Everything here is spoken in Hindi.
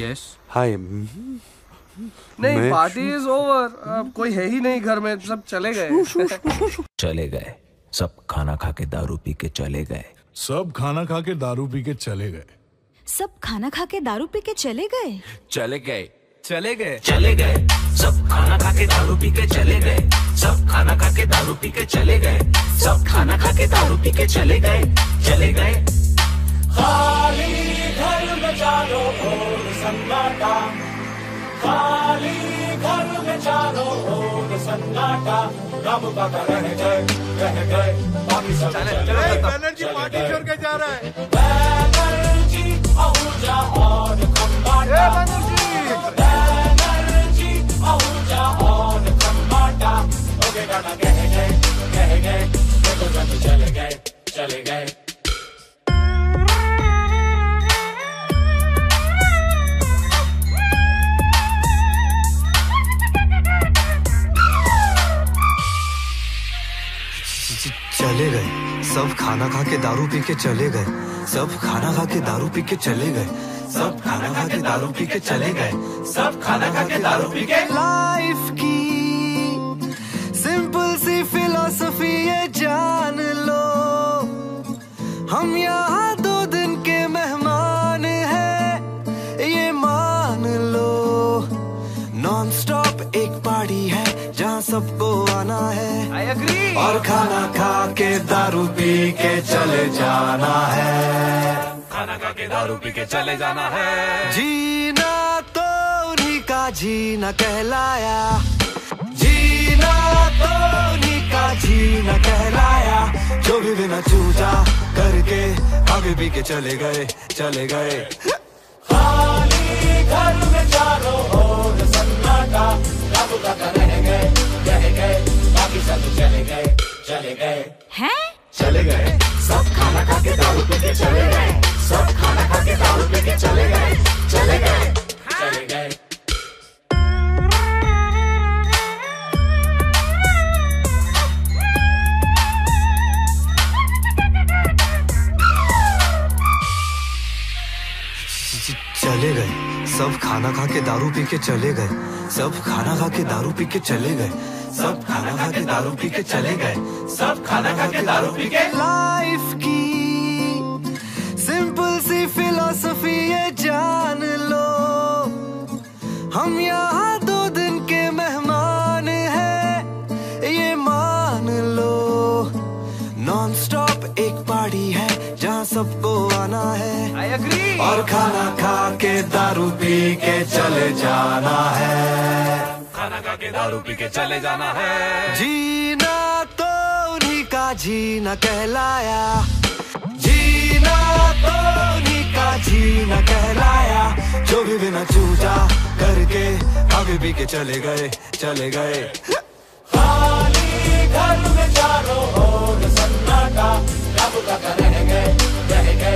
यस हाय नहीं पार्टी इज़ ओवर अब कोई है ही नहीं घर में सब चले गए चले गए सब खाना खा के दारू पी के चले गए सब खाना खा के दारू पी के चले गए सब खाना खा के दारू पी के चले गए चले गए चले गए चले गए सब खाना खा के दारू पी के चले गए सब खाना खा के दारू पी के चले गए सब खाना खा के दारू पी के चले गए चले गए खाली घर में चारों ओर सन्नाटा। खाली घर में चारों ओर सन्नाटा। रब बाबा रह गए रह गए बाकी सब बैनर्जी पार्टी छोड़ के जा रहा है। बैनर्जी आहूजा और खम्बाटा। बैनर्जी! आहूजा और खम्बाटा। ओके गाना कह गए कह गए देखो चले गए चले गए। चले गए। सब खाना खा के दारू पी के चले गए। सब खाना खा के दारू पी के चले गए। सब खाना खा के दारू पी के चले गए। सब खाना खा के दारू पी के लाइफ की सिंपल सी फिलोसफी ये जान लो। हम यहाँ दो दिन के मेहमान हैं, ये मान लो। नॉन स्टॉप एक पार्टी है, जहाँ सबको आना है। और खाना खा के दारू पी के चले जाना है। खाना खा के दारू पी के चले जाना है। जीना तो उन्हीं का जीना कहलाया। जीना तो उन्हीं का जीना कहलाया। जो भी बिना चूजा करके आगे पी के चले गए चले गए। खाली घर में चारों ओर सब खाना खा के दारू पी के चले गए। सब खाना खा के दारू पी के चले गए। सब खाना खा के दारू पी के चले गए। सब खाना खा के दारू पी के लाइफ की सिंपल सी फिलोसफी ये जान लो। हम यहाँ दो दिन के मेहमान हैं, ये मान लो। नॉन स्टॉप एक पार्टी है जहाँ सबको और खाना खा के दारू पी के चले जाना है। खाना खा के दारू पी के चले जाना है। जीना तो उन्हीं का जीना कहलाया। जीना तो उन्हीं का जीना कहलाया। जो भी बिना चूजा करके आगे पी के चले गए चले गए। खाली घर में चारों ओर सन्नाटा रब बाबा रह गए रह गए